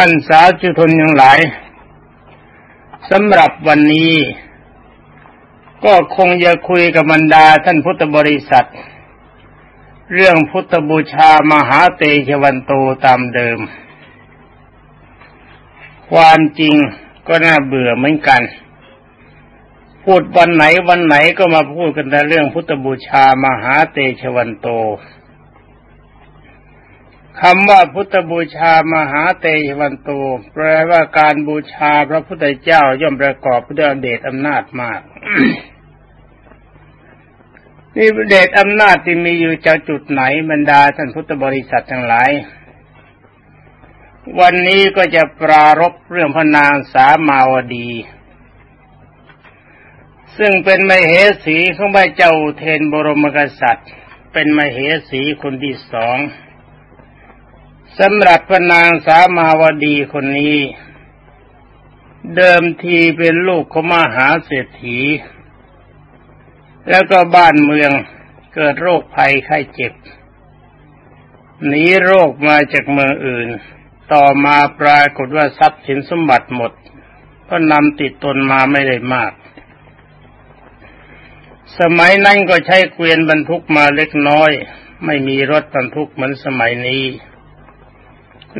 ท่านสาวจุทนยังหลายสำหรับวันนี้ ก็คงจะคุยกับบรรดาท่านพุทธบริษัท เรื่องพุทธบูชามหาเตชวันโตตามเดิม ความจริงก็น่าเบื่อเหมือนกัน พูดวันไหนวันไหนก็มาพูดกันแต่เรื่องพุทธบูชามหาเตชวันโต คำว่าพุทธบูชามหาเตชวันโตแปลว่าการบูชาพระพุทธเจ้าย่อมประกอบด้วยเดชอำนาจมากนี่เดชอำนาจที่มีอยู่จากจุดไหนบรรดาท่านพุทธบริษัททั้งหลาย วันนี้ก็จะปรารบเรื่องพระนางสามาวดี ซึ่งเป็นมเหสีของพระเจ้าเทนบรมกษัตริย์ เป็นมเหสีคนที่สอง สำหรับพนางสามาวดีคนนี้ เดิมทีเป็นลูกของมหาเศรษฐี แล้วก็บ้านเมืองเกิดโรคภัยไข้เจ็บหนีโรคมาจากเมืองอื่น ต่อมาปรากฏว่าทรัพย์สินสมบัติหมด ก็นำติดตนมาไม่ได้มาก สมัยนั้นก็ใช้เกวียนบรรทุกมาเล็กน้อย ไม่มีรถบรรทุกเหมือนสมัยนี้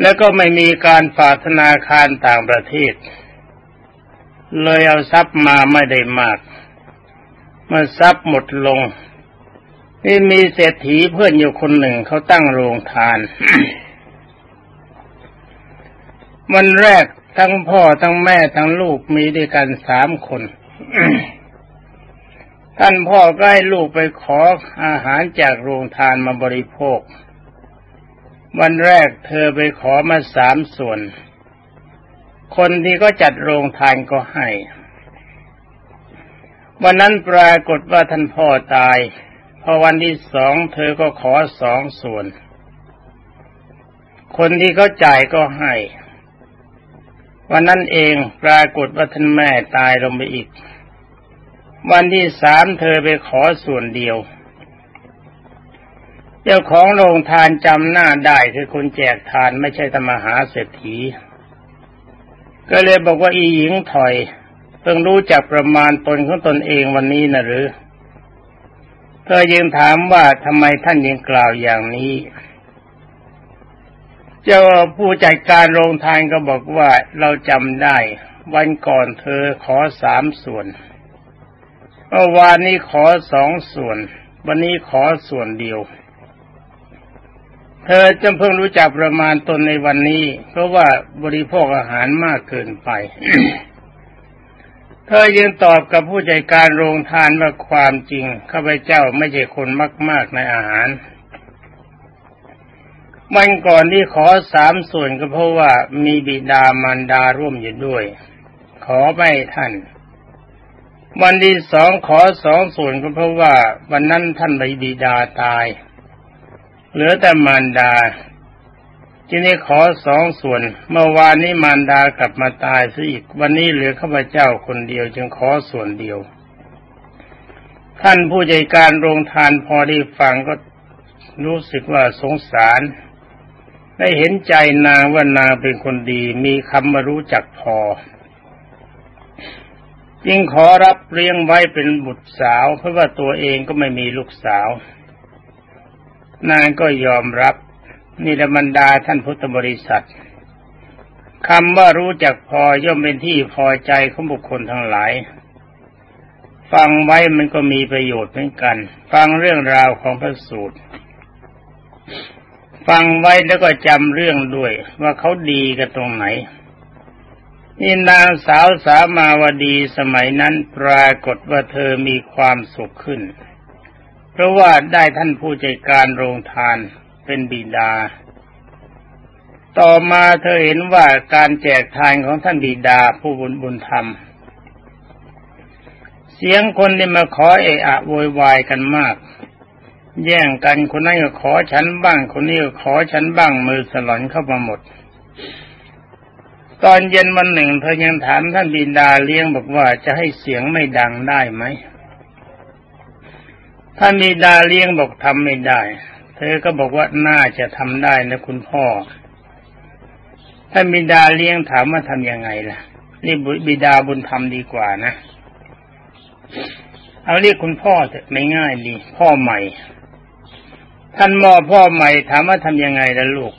แล้วก็ไม่มีการฝากธนาคารต่างประเทศ เลยเอาทรัพย์มาไม่ได้มากมื่อทรัพย์หมดลง นี่มีเศรษฐีเพื่อนอยู่คนหนึ่งเขาตั้งโรงทานมันแรกทั้งพ่อทั้งแม่ทั้งลูกมีด้วยกันสามคน ท่านพ่อก็ให้ลูกไปขออาหารจากโรงทานมาบริโภค วันแรกเธอไปขอมาสามส่วน คนที่ก็จัดโรงทานก็ให้ วันนั้นปรากฏว่าท่านพ่อตาย พอวันที่สองเธอก็ขอสองส่วน คนที่เขาจ่ายก็ให้ วันนั้นเองปรากฏว่าท่านแม่ตายลงไปอีก วันที่สามเธอไปขอส่วนเดียว จ้าของโรงทานจำหน้าได้คือคนแจกทานไม่ใช่ธรรมหาเศรษฐี ก็เลยบอกว่าอีหญิงถอยเพิ่งรู้จักประมาณตนของตนเองวันนี้นะหรือ เธอยังถามว่าทำไมท่านยังกล่าวอย่างนี้ เจ้าผู้จัดการโรงทานก็บอกว่าเราจำได้ วันก่อนเธอขอสามส่วนเมื่อวานนี้ขอสองส่วน วันนี้ขอส่วนเดียว เธอจำเพิ่งรู้จักประมาณตนในวันนี้ เพราะว่าบริโภคอาหารมากเกินไป เธอยังตอบกับผู้จัดการโรงทานว่าความจริงข้าพเจ้าไม่ใช่คนมาก ๆในอาหารมันก่อนที่ขอสามส่วนก็เพราะว่ามีบิดามารดาร่วมอยู่ด้วย ขอไม่ท่าน วันที่สองขอสองส่วนก็เพราะว่า วันนั้นท่านบิดาตาย เหลือแต่มารดาทีนี้ขอสองส่วน เมื่อวานนี้มารดากลับมาตายซะอีก วันนี้เหลือข้าพเจ้าคนเดียว จึงขอส่วนเดียว ท่านผู้ใจการโรงทานพอได้ฟังก็รู้สึกว่าสงสาร ได้เห็นใจนางว่านางเป็นคนดี มีคำมารู้จักพอ จึงขอรับเลี้ยงไว้เป็นบุตรสาว เพราะว่าตัวเองก็ไม่มีลูกสาว นางก็ยอมรับนี่ละบรรดาท่านพุทธบริษัทคำว่ารู้จักพอย่อมเป็นที่พอใจของบุคคลทั้งหลาย ฟังไว้มันก็มีประโยชน์เหมือนกัน ฟังเรื่องราวของพระสูตร ฟังไว้แล้วก็จำเรื่องด้วย ว่าเขาดีกันตรงไหนนี่นางสาวสามาวดีสมัยนั้นปรากฏว่าเธอมีความสุขขึ้น เพราะว่าได้ท่านผู้จัดการโรงทานเป็นบิดา ต่อมาเธอเห็นว่าการแจกทานของท่านบิดาผู้บุญบุญธรรม เสียงคนที่มาขอเอะอะโวยวายกันมาก แย่งกันคนนั้นก็ขอฉันบ้าง คนนี้ก็ขอฉันบ้างมือสลอนเข้ามาหมด ตอนเย็นวันหนึ่งเธอยังถามท่านบิดาเลี้ยงบอกว่าจะให้เสียงไม่ดังได้ไหม ท่านมีดาเลี้ยงบอกทำไม่ได้ เธอก็บอกว่าน่าจะทำได้นะคุณพ่อถ้ท่านบิดาเลี้ยงถามว่าทำยังไงล่ะ นี่บิดาบุญธรรมดีกว่านะ เอาเรียกคุณพ่อเถอะไม่ง่ายดี พ่อใหม่ ท่านมอพ่อใหม่ถามว่าทำยังไงล่ะลูก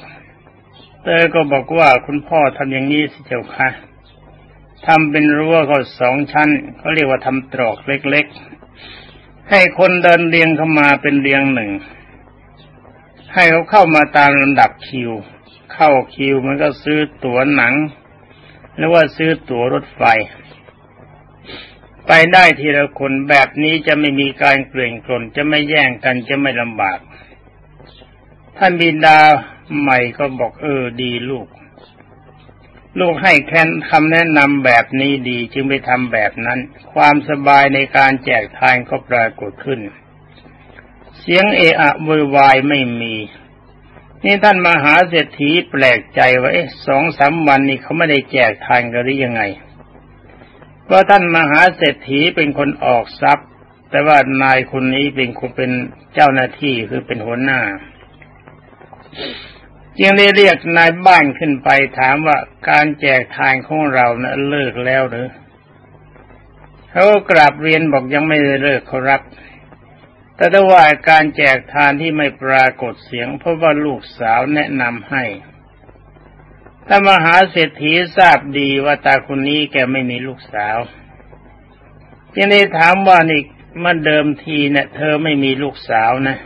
เตอก็บอกว่าคุณพ่อทำอย่างนี้สิเจ้าค่ะทำเป็นรั้วก็สองชั้นเขาเรียกว่าทำตรอกเล็ก ให้คนเดินเรียงเข้ามาเป็นเรียงหนึ่ง ให้เขาเข้ามาตามลำดับคิว เข้าคิวมันก็ซื้อตั๋วหนัง หรือว่าซื้อตั๋วรถไฟ ไปได้ทีละคนแบบนี้จะไม่มีการเกลื่อนกลนจะไม่แย่งกันจะไม่ลำบากท่านบินดาใหม่ก็บอกเออดีลูก ลูกให้แค้นคำแนะนำแบบนี้ดีจึงไปทำแบบนั้น ความสบายในการแจกทานก็ปรากฏขึ้น เสียงเอะอะวยวายไม่มี นี่ท่านมหาเศรษฐีแปลกใจว่าสองสามวันนี้เขาไม่ได้แจกทานกันหรือยังไงเพราะท่านมหาเศรษฐีเป็นคนออกทรัพย์ แต่ว่านายคนนี้เป็นคนเป็นเจ้าหน้าที่คือเป็นหัวหน้า จึงได้เรียกนายบ้านขึ้นไปถามว่าการแจกทานของเรานะ่ะเลิกแล้วหรือเขากราบเรียนบอกยังไม่ได้เลิกเขารับ แต่ถ้ว่าการแจกทานที่ไม่ปรากฏเสียง เพราะว่าลูกสาวแนะนำให้ถ้ามหาเศรษฐีทราบดีว่าตาคนนี้แกไม่มีลูกสาวจึงได้ถามว่านี่มื่อเดิมทีเนะี่ยเธอไม่มีลูกสาวนะ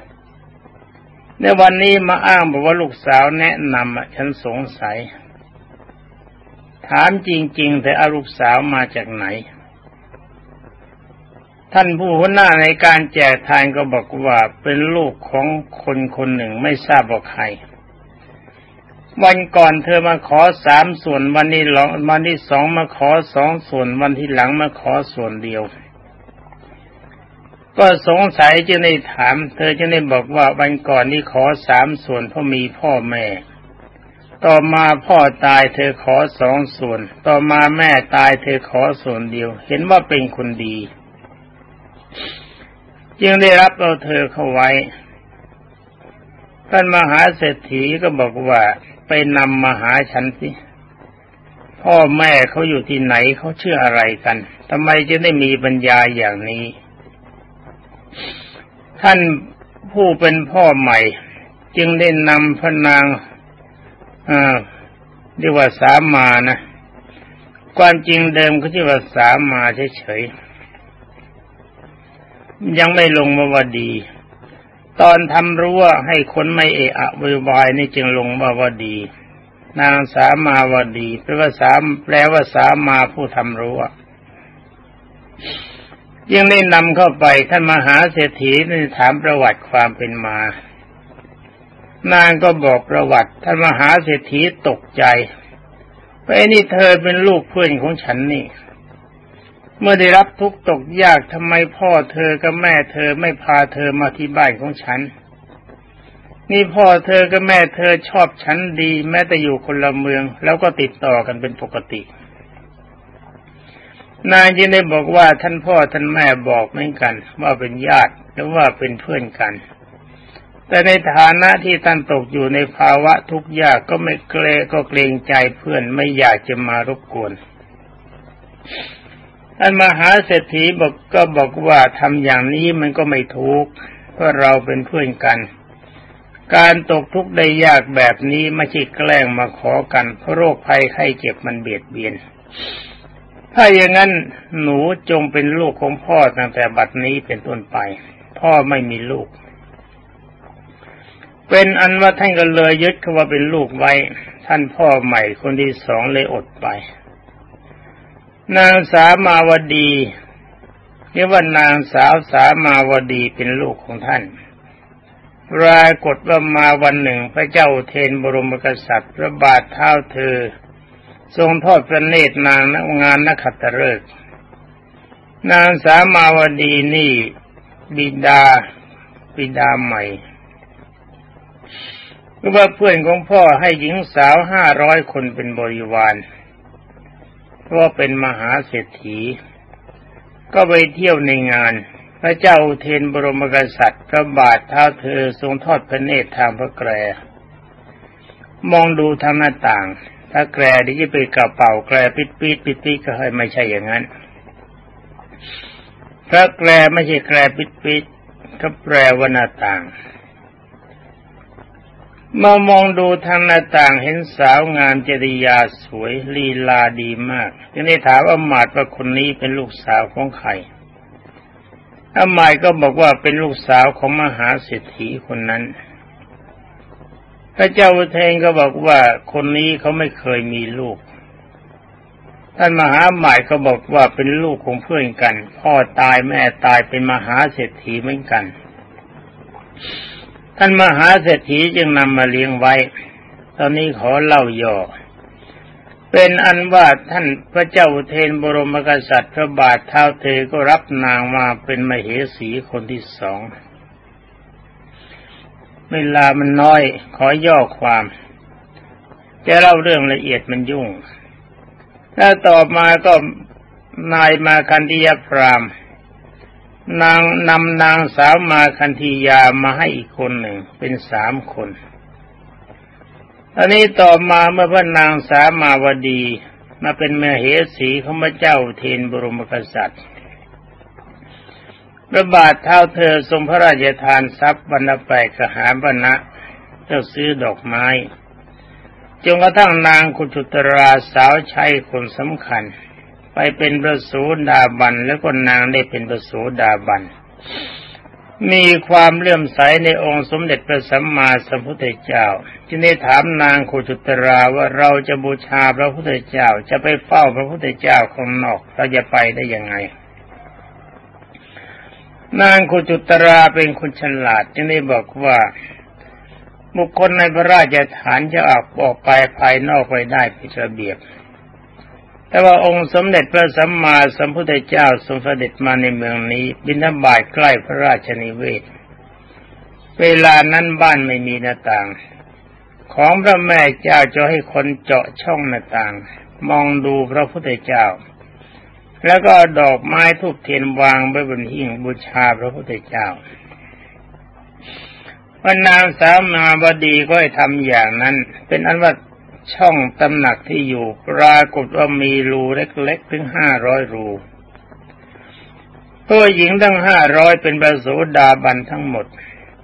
ในวันนี้มาอ้างบอกว่าลูกสาวแนะนำฉันสงสัย ถามจริง ๆ แต่อาลูกสาวมาจากไหน ท่านผู้หัวหน้าในการแจกทานก็บอกว่าเป็นลูกของคนคนหนึ่งไม่ทราบว่าใคร วันก่อนเธอมาขอสามส่วนวันนี้หลังวันที่สองมาขอสองส่วนวันที่หลังมาขอส่วนเดียว ก็สงสัยจะได้ถาม เธอจะได้บอกว่าวันก่อนนี้ขอสามส่วนเพราะมีพ่อแม่ ต่อมาพ่อตายเธอขอสองส่วน ต่อมาแม่ตายเธอขอส่วนเดียว เห็นว่าเป็นคนดี จึงได้รับเอาเธอเข้าไว้ท่านมหาเศรษฐีก็บอกว่าไปนำมาหาฉันสิพ่อแม่เขาอยู่ที่ไหนเขาเชื่ออะไรกันทำไมจะได้มีปัญญาอย่างนี้ ท่านผู้เป็นพ่อใหม่ จึงได้นำพระนางเรียกว่าสามานะความจริงเดิมเขาชื่อว่าสามาเฉยๆยังไม่ลงมาว่าดี ตอนทำรั้วให้คนไม่เอะอะวยวายนี่จึงลงมาว่าดี นางสามาวดีแปลว่าสามแปลว่าสามาผู้ทำรั้ว ยังได้นำเข้าไปท่านมหาเศรษฐีได้ถามประวัติความเป็นมา นางก็บอกประวัติ ท่านมหาเศรษฐีตกใจไปนี่เธอเป็นลูกเพื่อนของฉันนี่ เมื่อได้รับทุกตกยากทำไมพ่อเธอกับแม่เธอไม่พาเธอมาที่บ้านของฉัน นี่พ่อเธอกับแม่เธอชอบฉันดี แม้แต่อยู่คนละเมือง แล้วก็ติดต่อกันเป็นปกติ นายจึงได้บอกว่าท่านพ่อท่านแม่บอกเหมือนกัน ว่าเป็นญาติหรือว่าเป็นเพื่อนกัน แต่ในฐานะที่ท่านตกอยู่ในภาวะทุกข์ยากก็ไม่เกรก็เกรงใจเพื่อนไม่อยากจะมารบกวนท่านมหาเศรษฐีบอกก็บอกว่าทำอย่างนี้มันก็ไม่ถูกเพราะเราเป็นเพื่อนกัน การตกทุกข์ได้ยากแบบนี้ไม่ใช่แกล้งมาขอกันเพราะโรคภัยไข้เจ็บมันเบียดเบียน ถ้าอย่างนั้นหนูจงเป็นลูกของพ่อตั้งแต่บัดนี้เป็นต้นไป พ่อไม่มีลูก เป็นอันว่าท่านก็เลยยึดคำว่าเป็นลูกไว้ ท่านพ่อใหม่คนที่สองเลยอดไป นางสามาวดีเรียกว่านางสาวสามาวดีเป็นลูกของท่านรากฏว่ามาวันหนึ่งพระเจ้าเทนบรมกษัตริย์พระบาทเท้าเธอ ทรงทอดพระเนตรนางงานนักขัตฤกษ์นางสามาวดีนี่บิดาบิดาใหม่ก็ว่าเพื่อนของพ่อให้หญิงสาวห้าร้อยคนเป็นบริวารเพราะเป็นมหาเศรษฐี ก็ไปเที่ยวในงาน พระเจ้าเทนบรมกษัตริย์พระบาทเท้าเธอทรงทอดพระเนตรทางพระแกรมองดูทางหน้าต่าง ถ้าแกรที่จะไปกระเป๋าแกรปิดปิดปิดปิดก็ให้ไม่ใช่อย่างนั้นถ้าแกรไม่ใช่แกรปิดปิดก็แปลว่าหน้าต่างเมื่อมองดูทางหน้าต่างเห็นสาวงามจริยาสวยลีลาดีมากจึงได้ถามอามาตว่าคนนี้เป็นลูกสาวของใครอามาตก็บอกว่าเป็นลูกสาวของมหาเศรษฐีคนนั้น พระเจ้าอุเทนก็บอกว่าคนนี้เขาไม่เคยมีลูก ท่านมหาหมายก็บอกว่าเป็นลูกของเพื่อนกัน พ่อตายแม่ตายเป็นมหาเศรษฐีเหมือนกัน ท่านมหาเศรษฐีจึงนำมาเลี้ยงไว้ ตอนนี้ขอเล่าย่อเป็นอันว่าท่านพระเจ้าเทนบรมกษัตริย์พระบาทเท้าเธอก็รับนางมาเป็นมเหสีคนที่สอง เวลามันน้อย ขอย่อความ จะเล่าเรื่องละเอียดมันยุ่ง ถ้าต่อมาก็นายมาคันธิยพรามนางนำนางสาวมาคันธียามาให้อีกคนหนึ่ง เป็นสามคนตอนนี้ต่อมาเมื่อพระนางสามาวดี มาเป็นเมเหสีของพระเจ้าเทนบรมกษัตริย์ พระบาทเท้าเธอทรงพระราชทานทรัพย์บรรณแปกหาบรรณะเจ้าซื้อดอกไม้ จนกระทั่งนางคุจุตราสาวใช้คนสำคัญ ไปเป็นพระโสดาบันแล้วก็นางได้เป็นพระโสดาบัน มีความเลื่อมใสในองค์สมเด็จพระสัมมาสัมพุทธเจ้า จึงได้ถามนางโคจุตราว่าเราจะบูชาพระพุทธเจ้าจะไปเฝ้าพระพุทธเจ้าของนอกเราจะไปได้ยังไง นางโคจุตราเป็นคนฉลาดจึงได้บอกว่า บุคคลในพระราชฐานจะออกออกไปภายนอกไปได้ผิดระเบียบ แต่ว่าองค์สมเด็จพระสัมมาสัมพุทธเจ้าทรงเสด็จมาในเมืองนี้ บิณฑบาตใกล้พระราชนิเวศ เวลานั้นบ้านไม่มีหน้าต่าง ของพระแม่เจ้าจะให้คนเจาะช่องหน้าต่าง มองดูพระพุทธเจ้า แล้วก็ดอกไม้ทุบเทียนวางไว้บนหิ้งบูชาพระพุทธเจ้าวันนางสามาบดีก็ให้ทำอย่างนั้น เป็นอันว่าช่องตำหนักที่อยู่ ปรากฏว่ามีรูเล็กๆ ถึงห้าร้อยรูตัวหญิงทั้งห้าร้อยเป็นประสูดาบันทั้งหมด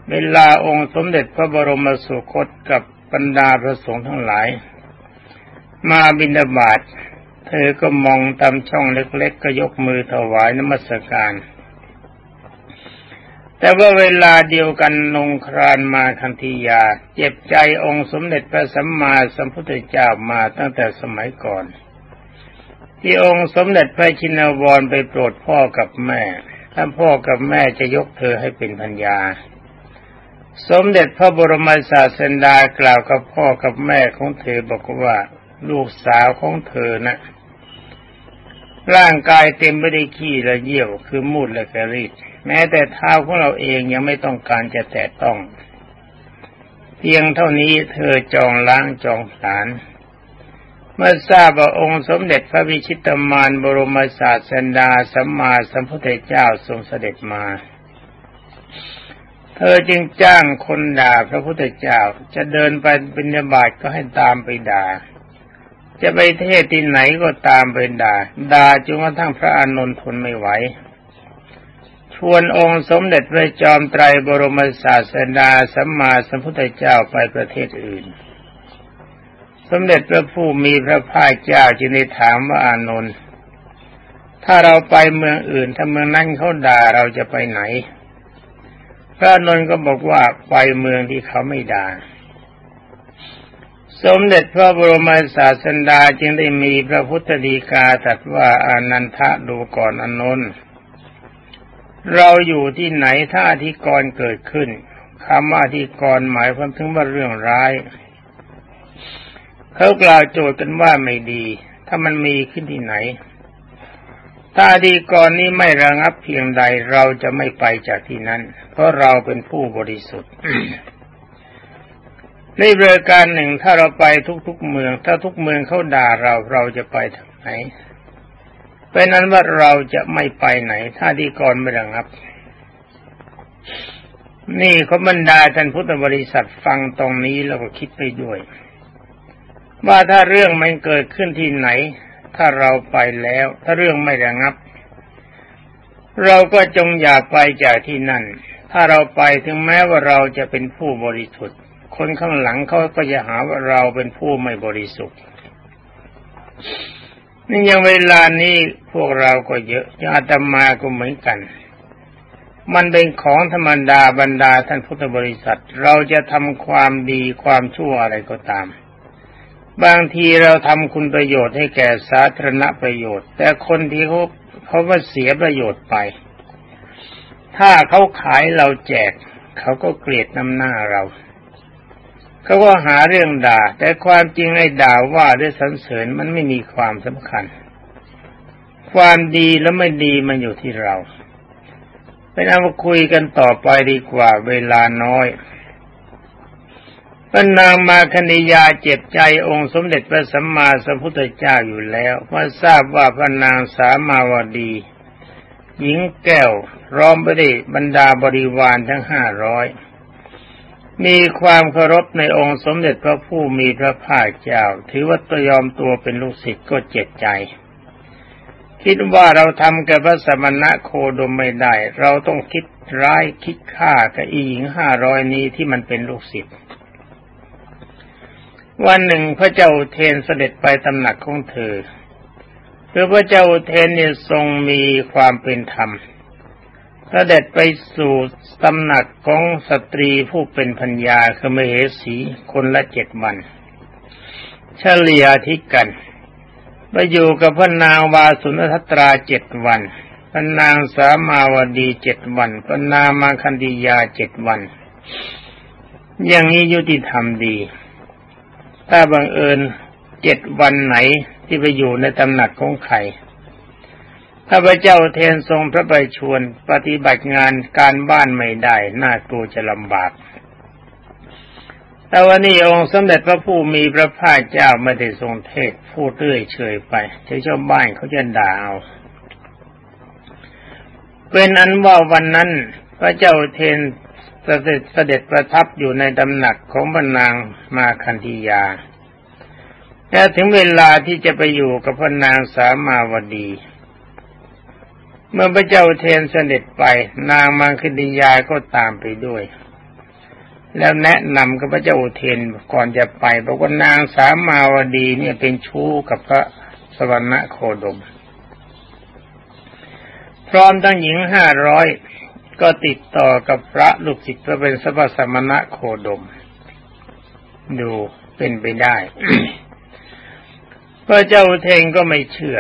เวลาองค์สมเด็จพระบรมสุคตกับบรรดาพระสงฆ์ทั้งหลาย มาบิณฑบาต เธอก็มองตามช่องเล็ก ๆ ก็ยกมือถวายนมัสการ แต่ว่าเวลาเดียวกันนงครานมาคันธียา เจ็บใจองค์สมเด็จพระสัมมาสัมพุทธเจ้ามาตั้งแต่สมัยก่อน ที่องค์สมเด็จพระชินวรไปโปรดพ่อกับแม่ถ้าพ่อกับแม่จะยกเธอให้เป็นพัญญา สมเด็จพระบรมศาสดากล่าวกับพ่อกับแม่ของเธอบอกว่าลูกสาวของเธอนะ ร่างกายเต็มไปด้วยขี้และเยี่ยวคือมูดและกระรีดแม้แต่เท้าของเราเองยังไม่ต้องการจะแตะต้อง เพียงเท่านี้เธอจองล้างจองผลาน เมื่อทราบว่าองค์สมเด็จพระวิชิตมารบรมศาสดาสัมมาสัมพุทธเจ้าทรงเสด็จมา เธอจึงจ้างคนด่าพระพุทธเจ้าจะเดินไปบิณฑบาตก็ให้ตามไปด่า จะไปเทศที่ไหนก็ตามไปด่าด่าจนกระทั่งพระอานนท์ทนไม่ไหวชวนองค์สมเด็จพระจอมไตรบรมศาสดาสัมมาสัมพุทธเจ้าไปประเทศอื่น สมเด็จพระผู้มีพระภาคเจ้าจึงได้ถามว่าอานนท์ถ้าเราไปเมืองอื่นถ้าเมืองนั้นเขาด่าเราจะไปไหน พระนนท์ก็บอกว่าไปเมืองที่เขาไม่ด่า สมเด็จพระบรมศาสดาจึงได้มีพระพุทธดีกาตรัสว่าอานันทะดูก่อนอนนท์เราอยู่ที่ไหนถ้าอธิกรเกิดขึ้นคำว่าอธิกรหมายความถึงว่าเรื่องร้าย เขากล่าวโจทย์กันว่าไม่ดี ถ้ามันมีขึ้นที่ไหน ถ้าอธิกรนี้ไม่ระงับเพียงใดเราจะไม่ไปจากที่นั้น เพราะเราเป็นผู้บริสุทธิ์ นเรือการหนึ่งถ้าเราไปทุกๆเมือง ถ้าทุกเมืองเขาด่าเราเราจะไปทางไหนเป็นนั้นว่าเราจะไม่ไปไหน ถ้าดีก่อนไม่ระงับ นี่เขาบรรดาท่านพุทธบริษัทฟังตรงนี้แล้วก็คิดไปด้วย ว่าถ้าเรื่องมันเกิดขึ้นที่ไหน ถ้าเราไปแล้ว ถ้าเรื่องไม่ระงับ เราก็จงอย่าไปจากที่นั่น ถ้าเราไปถึงแม้ว่าเราจะเป็นผู้บริสุทธิ คนข้างหลังเขาก็จะหาว่าเราเป็นผู้ไม่บริสุทธิ์นี่ยังเวลานี้พวกเราก็เยอะยังอาตมาก็เหมือนกัน มันเป็นของธรรมดาบรรดาท่านพุทธบริษัท เราจะทำความดีความชั่วอะไรก็ตาม บางทีเราทำคุณประโยชน์ให้แก่สาธารณประโยชน์ แต่คนที่เขาเขาก็เสียประโยชน์ไป ถ้าเขาขายเราแจก เขาก็เกลียดน้ำหน้าเรา เขาก็หาเรื่องด่า แต่ความจริงไอ้ด่าว่าด้วยสรรเสริญมันไม่มีความสำคัญ ความดีและไม่ดีมันอยู่ที่เราเป็นเอามาคุยกันต่อไปดีกว่าเวลาน้อยพระนางมาคณิยาเจ็บใจองค์สมเด็จพระสัมมาสัมพุทธเจ้าอยู่แล้วเมื่อทราบว่าพระนางสามาวดี หญิงแก้วร้อมไปด้วยบรรดาบริวารทั้งห้าร้อย มีความเคารพในองค์สมเด็จพระผู้มีพระภาคเจ้า ถือว่าตัวยอมตัวเป็นลูกศิษย์ก็เจ็บใจ คิดว่าเราทำกับพระสมณะโคดมไม่ได้ เราต้องคิดร้ายคิดฆ่ากับอีหญิงห้าร้อยนี้ที่มันเป็นลูกศิษย์วันหนึ่งพระเจ้าเทนเสด็จไปตำหนักของเธอเพื่อพระเจ้าเทนเนี่ยทรงมีความเป็นธรรม เสด็จไปสู่ตำหนักของสตรีผู้เป็นพัญญาคือมเหสีคนละเจ็ดวันเฉลี่ยทิกันไปอยู่กับพระนางวาสุนทตราเจ็ดวันพระนางสามาวดีเจ็ดวันพระนางมาคันดียาเจ็ดวัน อย่างนี้ยุติธรรมดี ถ้าบังเอิญเจ็ดวันไหนที่ไปอยู่ในตำหนักของใคร ถ้าพระเจ้าเทนทรงพระบัยชวนปฏิบัติงานการบ้านไม่ได้ น่ากลัวจะลำบาก แต่วันนี้องค์สมเด็จพระผู้มีพระภาคเจ้าไม่ได้ทรงเทศพูดเรื่อยเฉยไปที่ชาวบ้านเขาจะด่าเอาเป็นอันว่าวันนั้นพระเจ้าเทนเสด็จเสด็จประทับอยู่ในตำหนักของบรรนางมาคันธียาและถึงเวลาที่จะไปอยู่กับพระนางสามาวดี เมื่อพระเจ้าเทนเสด็จไป นางมังคณิยาก็ตามไปด้วย แล้วแนะนำกับพระเจ้าเทนก่อนจะไปบอกว่านางสามาวดีเนี่ยเป็นชู้กับพระสวรรณโคดม พร้อมทั้งหญิงห้าร้อยก็ติดต่อกับพระลูกศิษย์ก็เป็นสัพสมณะโคดม ดูเป็นไปได้พระเจ้าเทงก็ไม่เชื่อ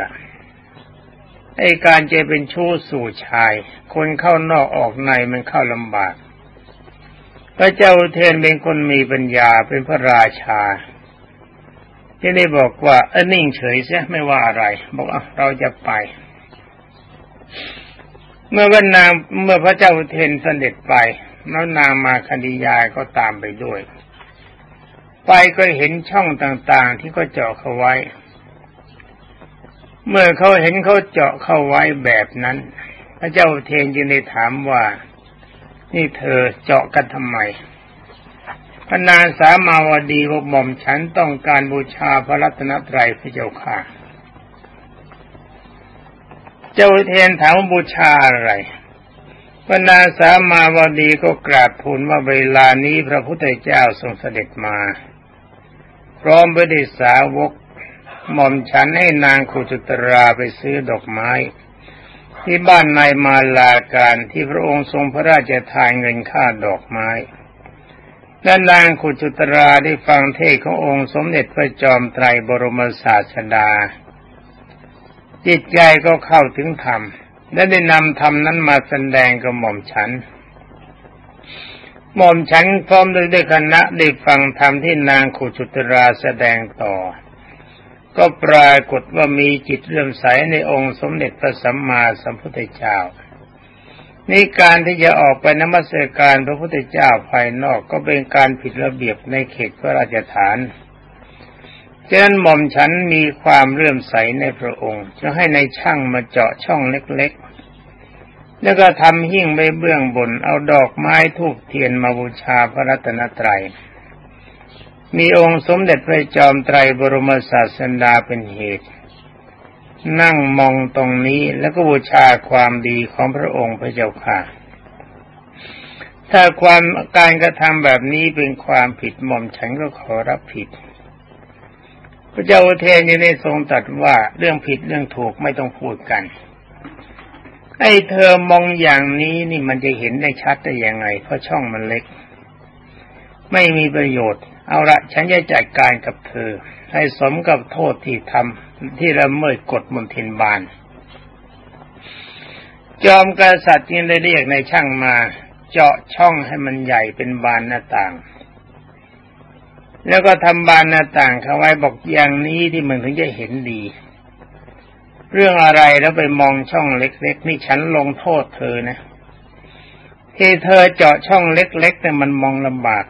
ไอการจะเป็นชู้สู่ชาย คนเข้านอกออกในมันเข้าลำบาก พระเจ้าเทนเป็นคนมีปัญญาเป็นพระราชาที่ได้บอกว่าเออนิ่งเฉยเสียไม่ว่าอะไร บอกว่าเราจะไป เมื่อวันนางเมื่อพระเจ้าเทนเสด็จไปแล้วนางมาคดียายก็ตามไปด้วย ไปก็เห็นช่องต่างๆที่ก็เจาะเขาไว้ เมื่อเขาเห็นเขาเจาะเข้าไว้แบบนั้น พระเจ้าเทนจึงได้ถามว่า นี่เธอเจาะกันทำไมพระนางสามาวดีบอกหม่อมฉันต้องการบูชาพระรัตนตรัยพระเจ้าค่ะ เจ้าเทนถามบูชาอะไรพระนางสามาวดีก็กราบทูลว่าเวลานี้พระพุทธเจ้าทรงเสด็จมา พร้อมไปด้วยสาวก หม่อมฉันให้นางขุจุตราไปซื้อดอกไม้ ที่บ้านนายมาลาการที่พระองค์ทรงพระราชทานเงินค่าดอกไม้และนางขุจุตราได้ฟังเทศขององค์สมเด็จพระจอมไตรบรมศาสดา จิตใจก็เข้าถึงธรรม และได้นำธรรมนั้นมาแสดงกับหม่อมฉัน หม่อมฉันพร้อมด้วยด้คณะได้ฟังธรรมที่นางขุจุตราแสดงต่อ ก็ปรากฏว่ามีจิตเลื่อมใสในองค์สมเด็จพระสัมมาสัมพุทธเจ้านี่การที่จะออกไปนมัสการพระพุทธเจ้าภายนอกก็เป็นการผิดระเบียบในเขตพระราชฐานฉะนั้นหม่อมฉันมีความเลื่อมใสในพระองค์ จะให้ในช่างมาเจาะช่องเล็กๆ แล้วก็ทำหิ้งไปเบื้องบนเอาดอกไม้ทูบเทียนมาบูชาพระรัตนตรัย มีองค์สมเด็จพระจอมไตรบรมศาสดาเป็นเหตุ นั่งมองตรงนี้แล้วก็บูชาความดีของพระองค์พระเจ้าค่ะ ถ้าความการกระทำแบบนี้เป็นความผิดหม่อมฉันก็ขอรับผิด พระเจ้าเทนยังได้ทรงตรัสว่าเรื่องผิดเรื่องถูกไม่ต้องพูดกันไอ้เธอมองอย่างนี้นี่มันจะเห็นได้ชัดได้ยังไง เพราะช่องมันเล็ก ไม่มีประโยชน์ เอาละฉันจะจัดการกับเธอ ให้สมกับโทษที่ทำที่ละเมิดกฎมนทินบาน จอมกษัตริย์ยังได้เรียกในช่างมา เจาะช่องให้มันใหญ่เป็นบานหน้าต่าง แล้วก็ทำบานหน้าต่างเขาไว้บอกอย่างนี้ที่มึงถึงจะเห็นดี เรื่องอะไรแล้วไปมองช่องเล็กๆนี่ฉันลงโทษเธอนะที่เธอเจาะช่องเล็กๆแต่มันมองลำบาก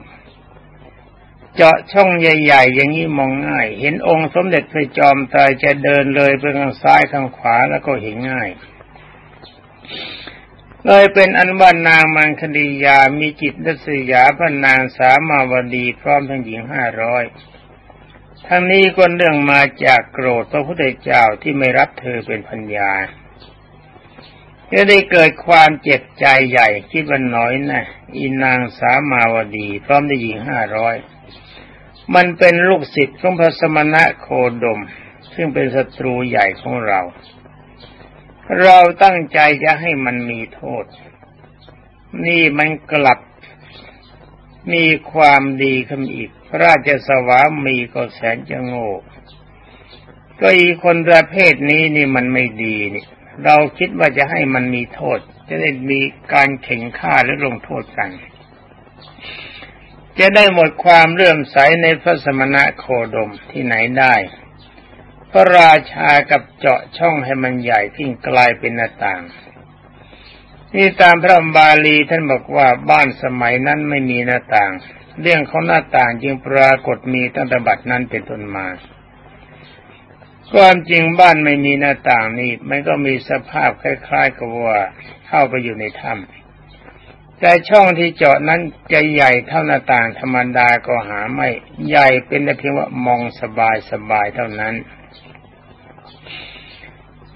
เจาะช่องใหญ่ ๆ อย่างนี้มองง่าย เห็นองค์สมเด็จพระจอมไตรจะเดินเลยไปทางซ้ายทางขวาแล้วก็เห็นง่าย เลยเป็นอันว่านางมังคดียามีจิตนัสยาพระนางสามาวดีพร้อมทั้งหญิงห้าร้อยทั้งนี้ก็เรื่องมาจากโกรธพระพุทธเจ้าที่ไม่รับเธอเป็นพัญญาจะได้เกิดความเจ็บใจใหญ่คิดว่าน้อยนะอีนางสามาวดี พร้อมได้หญิงห้าร้อย มันเป็นลูกศิษย์ของพระสมณะโคดม ซึ่งเป็นศัตรูใหญ่ของเรา เราตั้งใจจะให้มันมีโทษ นี่มันกลับมีความดีขึ้นอีก พระราชสวามีก็แสนจะโง่ก็อีคนประเภทนี้นี่มันไม่ดีนี่ เราคิดว่าจะให้มันมีโทษ จะได้มีการเข่งฆ่าและลงโทษกัน จะได้หมดความเลื่อมใสในพระสมณะโคดมที่ไหนได้ พระราชากับเจาะช่องให้มันใหญ่ทิ้งกลายเป็นหน้าต่าง นี่ตามพระบาลีท่านบอกว่าบ้านสมัยนั้นไม่มีหน้าต่าง เรื่องของหน้าต่างจึงปรากฏมีตั้งแต่บัดนั้นเป็นต้นมาความจริงบ้านไม่มีหน้าต่างนี่มันก็มีสภาพคล้าย ๆ กับว่าเข้าไปอยู่ในถ้ำ แต่ช่องที่เจาะนั้นจะใหญ่เท่าหน้าต่างธรรมดาก็หาไม่ ใหญ่เป็นแต่เพียงว่ามองสบายสบายเท่านั้น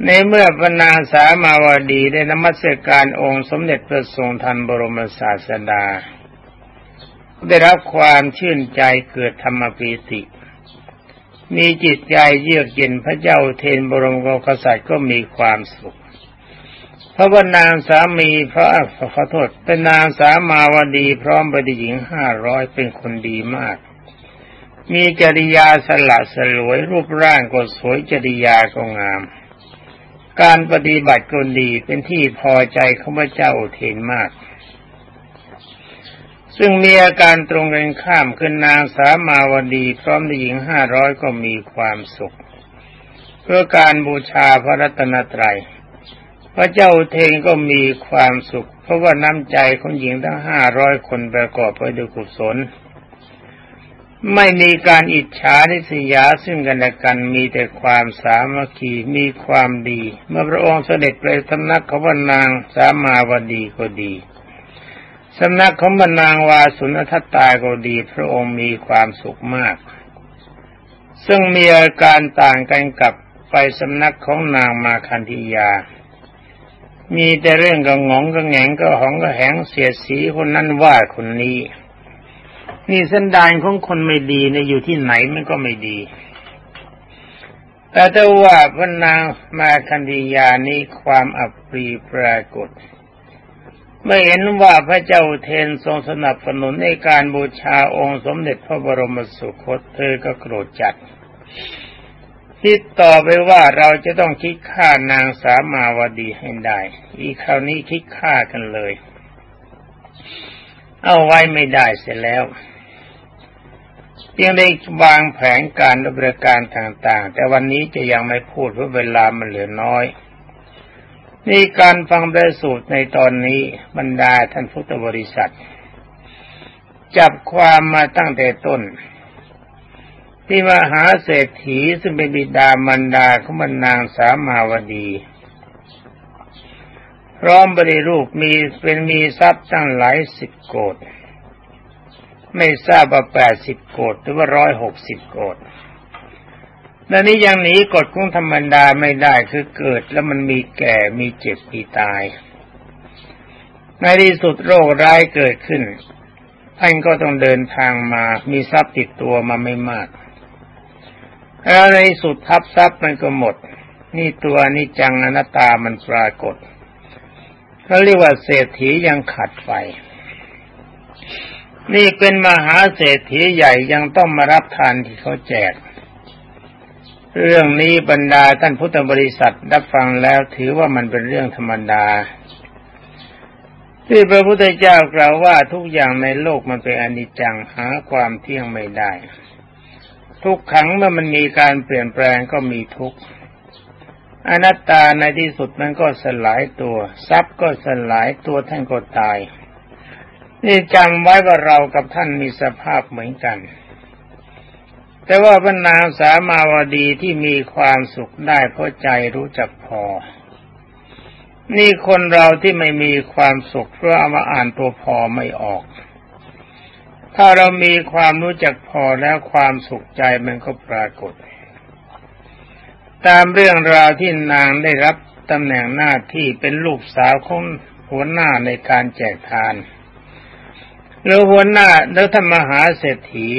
ในเมื่อพนางสามาวดีได้นมัสการองค์สมเด็จพระทรงทันบรมศาสดา ได้รับความชื่นใจเกิดธรรมปีติ มีจิตใจเยือกเย็นพระเจ้าเทนบรมกษัตริย์ก็มีความสุข เพราะว่านางสามีพระขอโทษ เป็นนางสามาวดีพร้อมไปด้วยหญิงห้าร้อยเป็นคนดีมาก มีจริยาสละสลวยรูปร่างก็สวยจริยาก็งาม การปฏิบัติก็ดีเป็นที่พอใจของพเจ้าเทนมาก ซึ่งมีอาการตรงกันข้ามคือนางสามาวดีพร้อมด้วยหญิงห้าร้อยก็มีความสุข เพื่อการบูชาพระรัตนตรัย พระเจ้าเทนก็มีความสุข เพราะว่าน้ำใจของหญิงทั้งห้าร้อยคนประกอบไปด้วยกุศล ไม่มีการอิจฉาริษยาซึ่งกันและกันมีแต่ความสามัคคีมีความดี เมื่อพระองค์เสด็จไปสำนักของนางสามาวดีก็ดีสำนักของบรรนางวาสุนทัตตาก็ดีพระองค์มีความสุขมาก ซึ่งมีอาการต่างกันกับไปสำนักของนางมาคันธิยา มีแต่เรื่องกระงงกระแงงก็หองกระแหงเสียสีคนนั้นว่าคนนี้ นี่เสันดานของคนไม่ดีเนี่ยอยู่ที่ไหนมันก็ไม่ดี แต่ถ้าว่าพระนางมาคันธียานี้ความอับปรีปรากฏเมื่อเห็นว่าพระเจ้าเทนทรงสนับสนุนในการบูชาองค์สมเด็จพระบรมสุคตเธอก็โกรธจัด ติดต่อไปว่าเราจะต้องคิดฆ่านางสามาวดีให้ได้ อีกคราวนี้คิดฆ่ากันเลย เอาไว้ไม่ได้เสร็จแล้วยังได้วางแผนการดำเนินการต่างๆ แต่วันนี้จะยังไม่พูดเพราะเวลามันเหลือน้อยนี่การฟังประสูตรในตอนนี้บรรดาท่านพุทธบริษัท จับความมาตั้งแต่ต้น ที่มหาเศรษฐีซึ่งเป็นบิดามารดาของบรรนางสามาวดี พร้อมบริรูปมีเป็นมีทรัพย์ตั้งหลายสิบโกดไม่ทราบว่าแปดสิบโกดหรือว่าร้อยหกสิบโกดและนี้ยังหนีกฎของธรรมดาไม่ได้คือเกิดแล้วมันมีแก่มีเจ็บมีตาย ในที่สุดโรคร้ายเกิดขึ้นท่านก็ต้องเดินทางมา มีทรัพย์ติดตัวมาไม่มาก แล้วในสุดทับทรัพย์มันก็หมด นี่ตัวนิจังอนัตตามันปรากฏเขาเรียกว่าเศรษฐียังขัดไฟ นี่เป็นมหาเศรษฐีใหญ่ยังต้องมารับทานที่เขาแจก เรื่องนี้บรรดาท่านพุทธบริษัทรับฟังแล้วถือว่ามันเป็นเรื่องธรรมดา ที่พระพุทธเจ้ากล่าวว่าทุกอย่างในโลกมันเป็นอนิจจังหาความเที่ยงไม่ได้ ทุกขังเมื่อมันมีการเปลี่ยนแปลงก็มีทุกข์อนัตตาในที่สุดมันก็สลายตัว ทรัพย์ก็สลายตัวท่านก็ตาย นี่จำไว้ว่าเรากับท่านมีสภาพเหมือนกัน แต่ว่าพระนางสามาวดีที่มีความสุขได้เพราะใจรู้จักพอ นี่คนเราที่ไม่มีความสุขเพราะเอามาอ่านตัวพอไม่ออก ถ้าเรามีความรู้จักพอแล้วความสุขใจมันก็ปรากฏ ตามเรื่องราวที่นางได้รับตำแหน่งหน้าที่เป็นลูกสาวของหัวหน้าในการแจกทานแล้วหัวหน้าแล้วท่านมหาเศรษฐี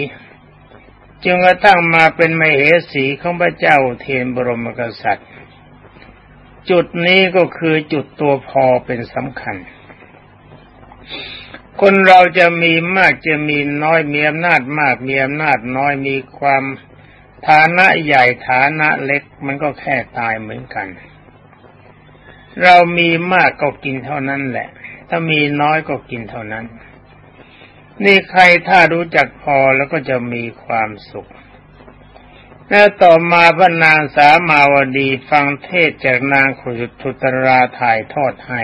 จึงกระทั่งมาเป็นมเหสีของพระเจ้าเทนบรมกษัตริย์ จุดนี้ก็คือจุดตัวพอเป็นสำคัญ คนเราจะมีมากจะมีน้อยมีอำนาจมากมีอำนาจน้อยมีความฐานะใหญ่ฐานะเล็กมันก็แค่ตายเหมือนกัน เรามีมากก็กินเท่านั้นแหละ ถ้ามีน้อยก็กินเท่านั้น นี่ใครถ้ารู้จักพอแล้วก็จะมีความสุขแล้วต่อมาพระนางสามาวดีฟังเทศจากนางขุทุตราถ่ายทอดให้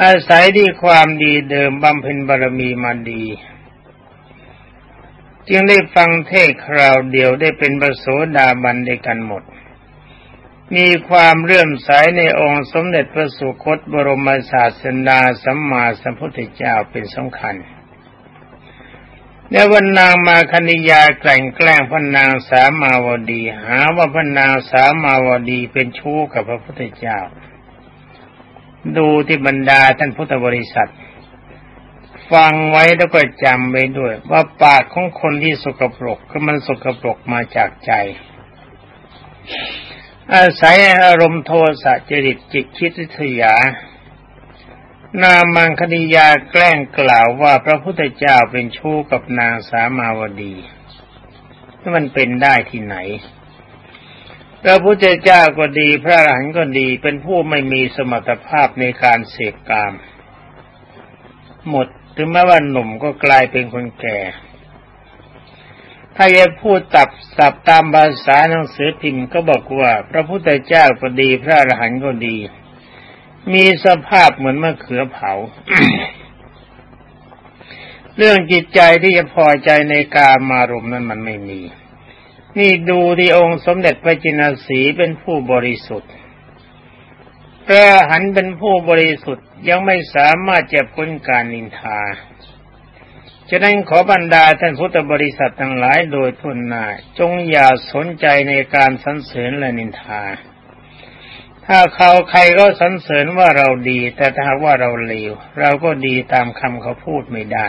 อาศัยที่ความดีเดิมบำเพ็ญบารมีมาดี จึงได้ฟังเทศคราวเดียวได้เป็นประโสดาบันด้กันหมด มีความเลื่อมใสในองค์สมเด็จพระสุคตบรมศาสดาสัมมาสัมพุทธเจ้าเป็นสำคัญในวันนางมาคณิยาแกล้งแกล้งพระนางสามาวดี หาว่าพระนางสามาวดีเป็นชู้กับพระพุทธเจ้า ดูที่บรรดาท่านพุทธบริษัท ฟังไว้แล้วก็จำไว้ด้วย ว่าปากของคนที่สกปรกก็มันสกปรกมาจากใจ อาศัยอารมณ์โทสะจริตจิตคิดทิทยานามังคณิยาแกล้งกล่าวว่าพระพุทธเจ้าเป็นชู้กับนางสามาวดี มันเป็นได้ที่ไหน พระพุทธเจ้าก็ดี พระอรหันต์ก็ดี เป็นผู้ไม่มีสมรรถภาพในการเสพกาม หมดถึงแม้ว่าหนุ่มก็กลายเป็นคนแก่ ถ้าจะพูดตับสับตามภาษาหนังสือพิมพ์ก็บอกว่า พระพุทธเจ้าก็ดี พระอรหันต์ก็ดี มีสภาพเหมือนมะเขือเผา เรื่องจิตใจที่จะพอใจในกามารมนั้นมันไม่มี นี่ดูที่องค์สมเด็จพระจินสีเป็นผู้บริสุทธิ์พระหันเป็นผู้บริสุทธิ์ยังไม่สามารถจะพ้นการนินทาฉะนั้นขอบรรดาท่านพุทธบริษัททั้งหลายโดยทุนนาจงอย่าสนใจในการสรรเสริญและนินทา ถ้าเขาใครก็สรรเสริญว่าเราดี แต่ถ้าว่าเราเลวเราก็ดีตามคำเขาพูดไม่ได้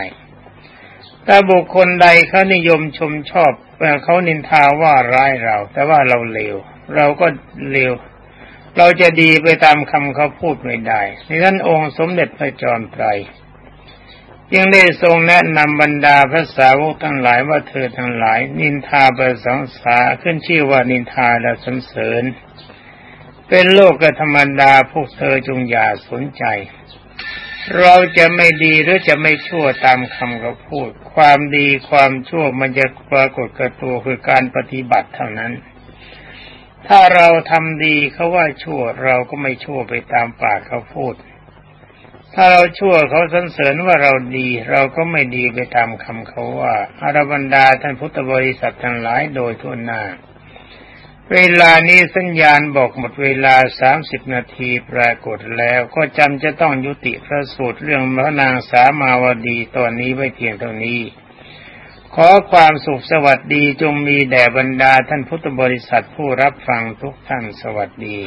ถ้าบุคคลใดเขานิยมชมชอบเขานินทาว่าร้ายเรา แต่ว่าเราเลว เราก็เลว เราจะดีไปตามคำเขาพูดไม่ได้ในนั้นองค์สมเด็จพระจอมไตรยังได้ทรงแนะนำบรรดาพระสาวกทั้งหลายว่าเธอทั้งหลาย นินทาไปสังสาขึ้นชื่อว่านินทาและสรรเสริญ เป็นโลกธรรมดาพวกเธอจงอย่าสนใจ เราจะไม่ดีหรือจะไม่ชั่วตามคำเขาพูด ความดีความชั่วมันจะปรากฏกับตัวคือการปฏิบัติเท่านั้น ถ้าเราทำดีเขาว่าชั่วเราก็ไม่ชั่วไปตามปากเขาพูด ถ้าเราชั่วเขาสรรเสริญว่าเราดี เราก็ไม่ดีไปตามคำเขาว่าอารบันดาท่านพุทธบริษัททั้งหลายโดยทั่วหน้า เวลานี้สัญญาณบอกหมดเวลาสามสิบนาทีปรากฏแล้วก็จำจะต้องยุติพระสูตรเรื่องพระนางสามาวดีตอนนี้ไว้เพียงเท่านี้ ขอความสุขสวัสดีจงมีแด่บรรดาท่านพุทธบริษัทผู้รับฟังทุกท่านสวัสดี